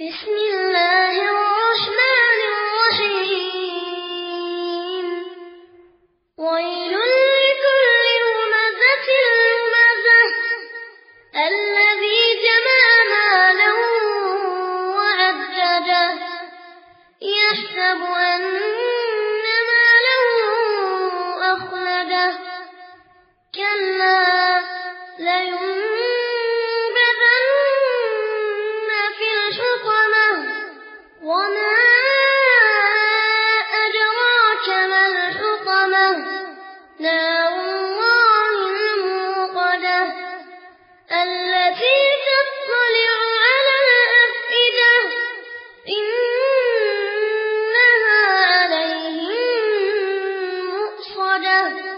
بسم الله الرحمن الرحيم. ويل لكل همزة همزة الذي جمع مالا وعدده. يحسب أن ماله أخلده. نار الله الموقدة التي تطلع على الأفئدة. إنها عليهم مؤصدة.